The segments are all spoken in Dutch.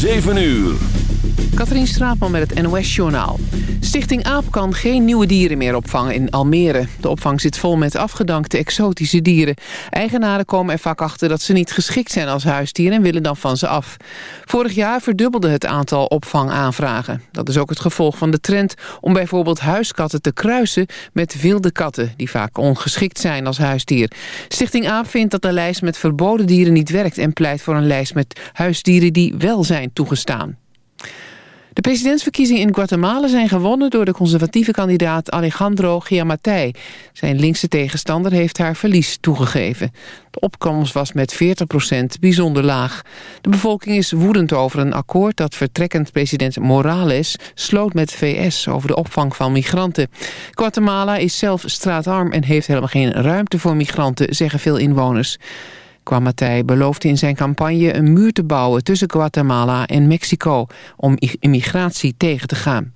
7 uur. Katrien Straatman met het NOS-journaal. Stichting AAP kan geen nieuwe dieren meer opvangen in Almere. De opvang zit vol met afgedankte exotische dieren. Eigenaren komen er vaak achter dat ze niet geschikt zijn als huisdier... en willen dan van ze af. Vorig jaar verdubbelde het aantal opvangaanvragen. Dat is ook het gevolg van de trend om bijvoorbeeld huiskatten te kruisen... met wilde katten, die vaak ongeschikt zijn als huisdier. Stichting AAP vindt dat de lijst met verboden dieren niet werkt... en pleit voor een lijst met huisdieren die wel zijn toegestaan. De presidentsverkiezingen in Guatemala zijn gewonnen door de conservatieve kandidaat Alejandro Giammattei. Zijn linkse tegenstander heeft haar verlies toegegeven. De opkomst was met 40% bijzonder laag. De bevolking is woedend over een akkoord dat vertrekkend president Morales sloot met VS over de opvang van migranten. Guatemala is zelf straatarm en heeft helemaal geen ruimte voor migranten, zeggen veel inwoners. Kwamatij beloofde in zijn campagne een muur te bouwen tussen Guatemala en Mexico om immigratie tegen te gaan.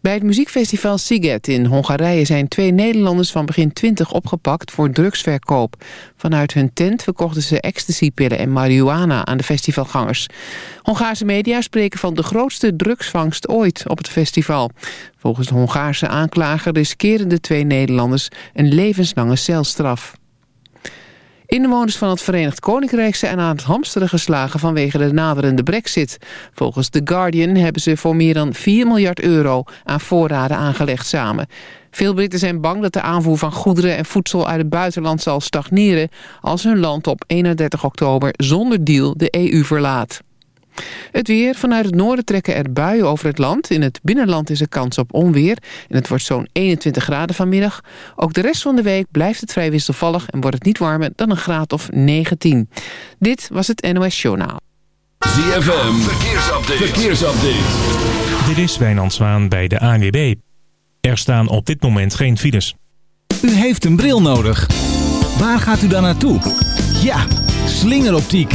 Bij het muziekfestival Siget in Hongarije zijn twee Nederlanders van begin 20 opgepakt voor drugsverkoop. Vanuit hun tent verkochten ze ecstasypillen en marihuana aan de festivalgangers. Hongaarse media spreken van de grootste drugsvangst ooit op het festival. Volgens de Hongaarse aanklager riskeren de twee Nederlanders een levenslange celstraf. Inwoners van het Verenigd Koninkrijk zijn aan het hamsteren geslagen vanwege de naderende brexit. Volgens The Guardian hebben ze voor meer dan 4 miljard euro aan voorraden aangelegd samen. Veel Britten zijn bang dat de aanvoer van goederen en voedsel uit het buitenland zal stagneren als hun land op 31 oktober zonder deal de EU verlaat. Het weer. Vanuit het noorden trekken er buien over het land. In het binnenland is er kans op onweer. En het wordt zo'n 21 graden vanmiddag. Ook de rest van de week blijft het vrij wisselvallig... en wordt het niet warmer dan een graad of 19. Dit was het NOS Journaal. ZFM. Verkeersupdate. Verkeersupdate. Dit is Wijnand Zwaan bij de ANWB. Er staan op dit moment geen files. U heeft een bril nodig. Waar gaat u dan naartoe? Ja, slingeroptiek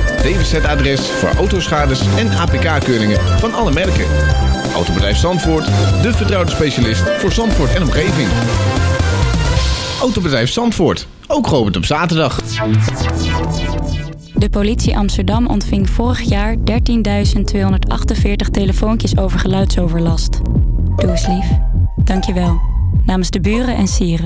DWZ-adres voor autoschades en APK-keuringen van alle merken. Autobedrijf Zandvoort, de vertrouwde specialist voor Zandvoort en omgeving. Autobedrijf Zandvoort, ook geopend op zaterdag. De politie Amsterdam ontving vorig jaar 13.248 telefoontjes over geluidsoverlast. Doe eens lief. Dankjewel. Namens de buren en sieren.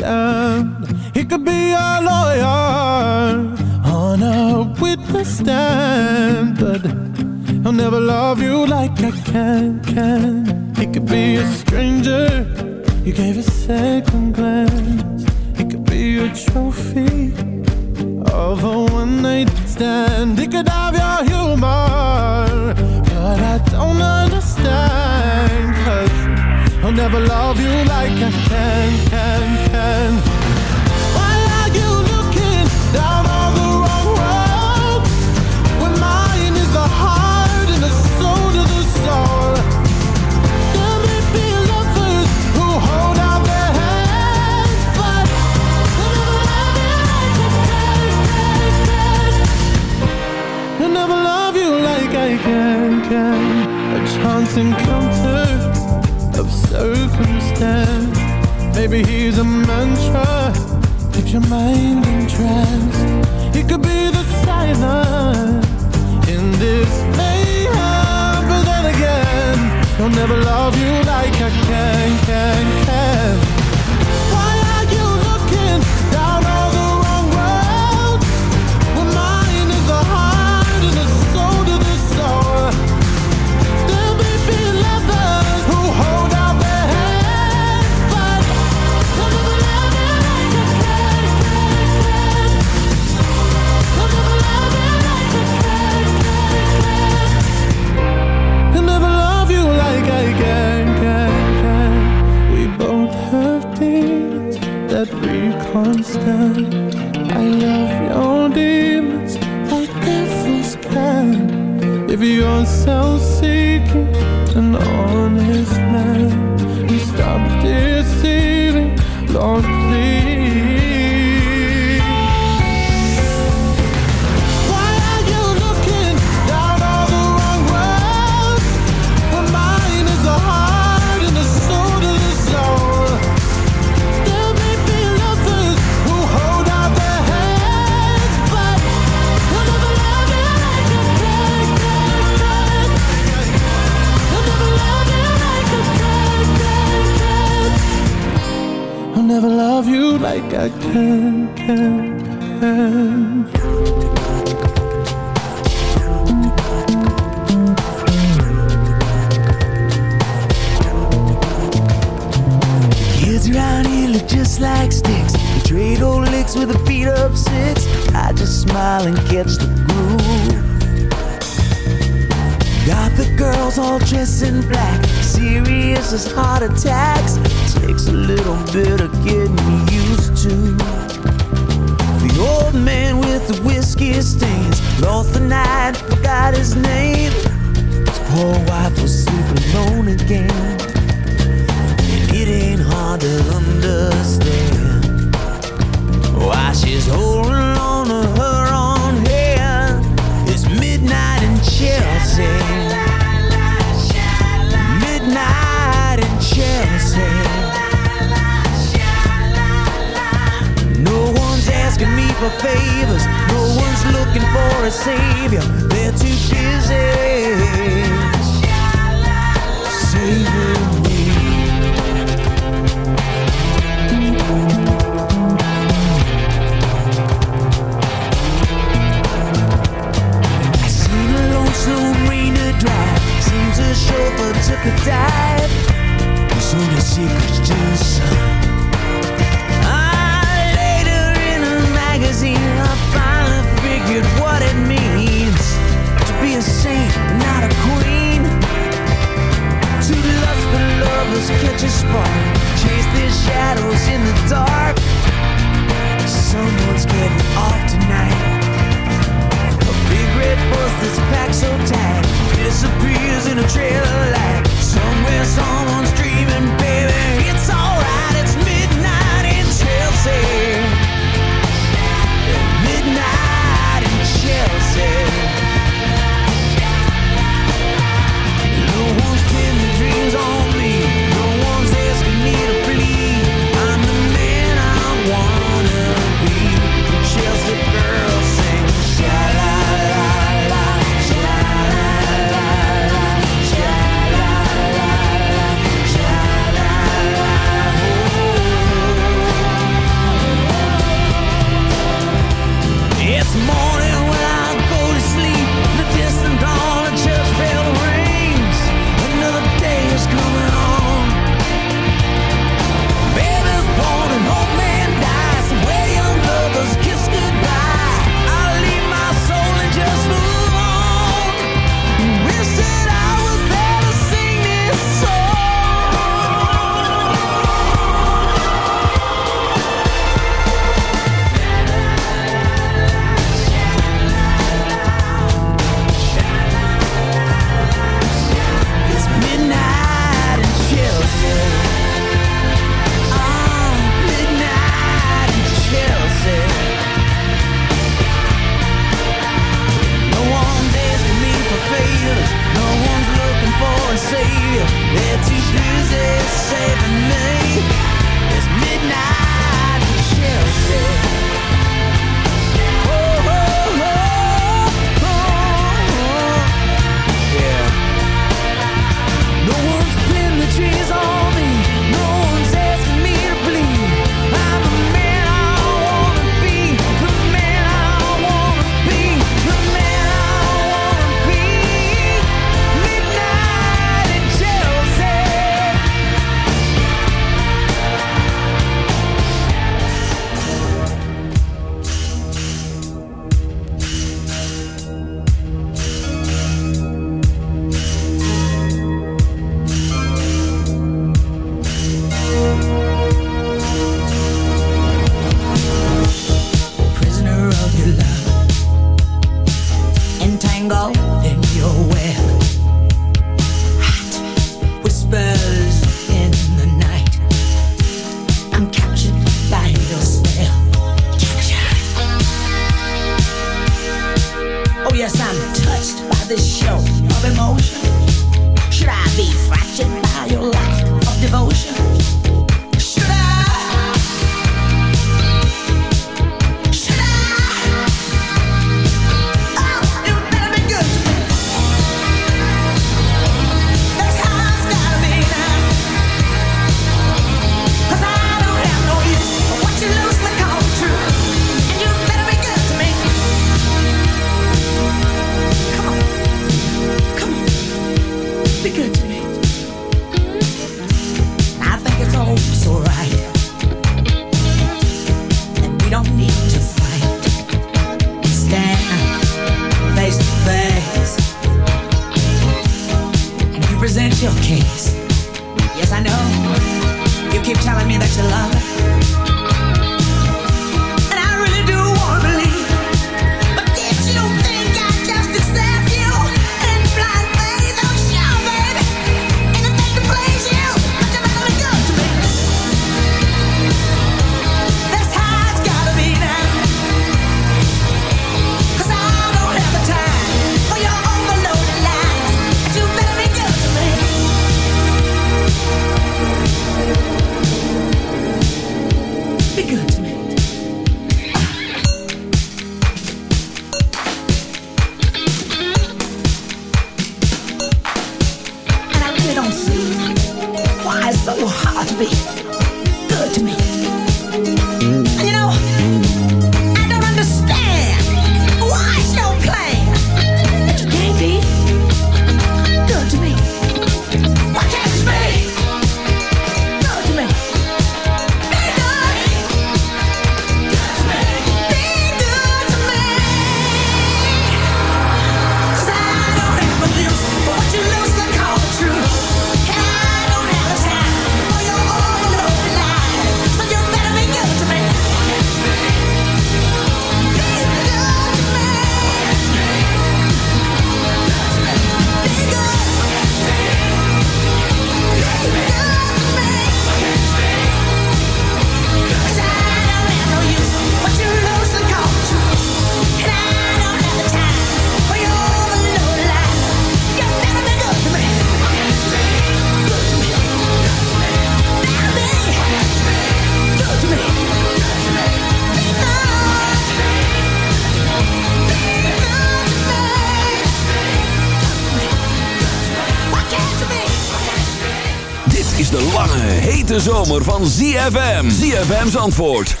Hete zomer van ZFM. ZFM's antwoord 106.9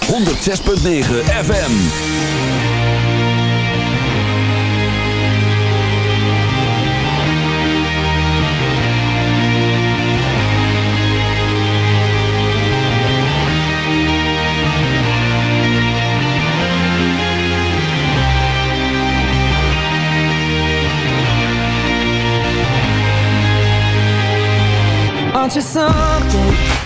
FM. Aren't something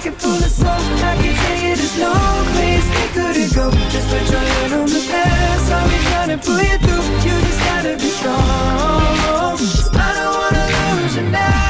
pocket full of soul I can tell you there's no place we couldn't go. Just put your hand on the past I'll be trying to pull you through. You just gotta be strong. I don't wanna lose you now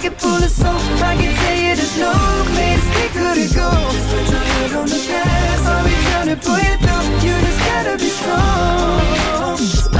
pocket full of soap I can tell you there's no place we couldn't go Just put your on the past I'll be trying to pull you through You just gotta be strong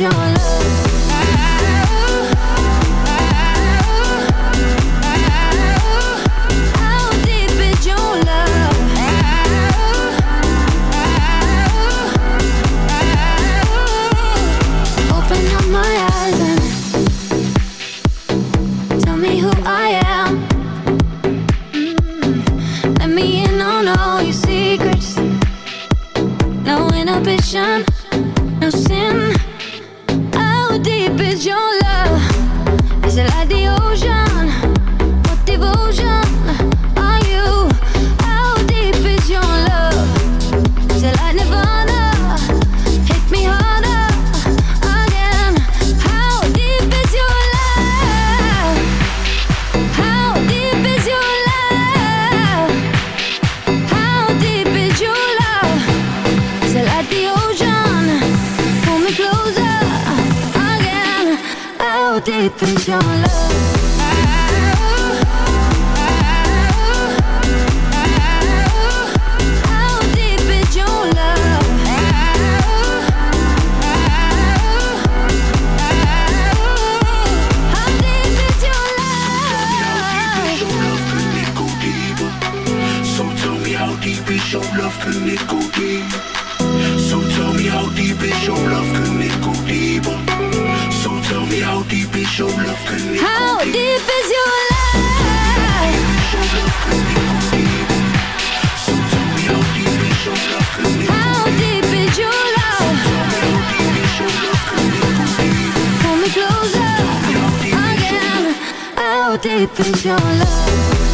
your love? How deep is your love? How deep is your love? Pull me closer again. How deep is your love?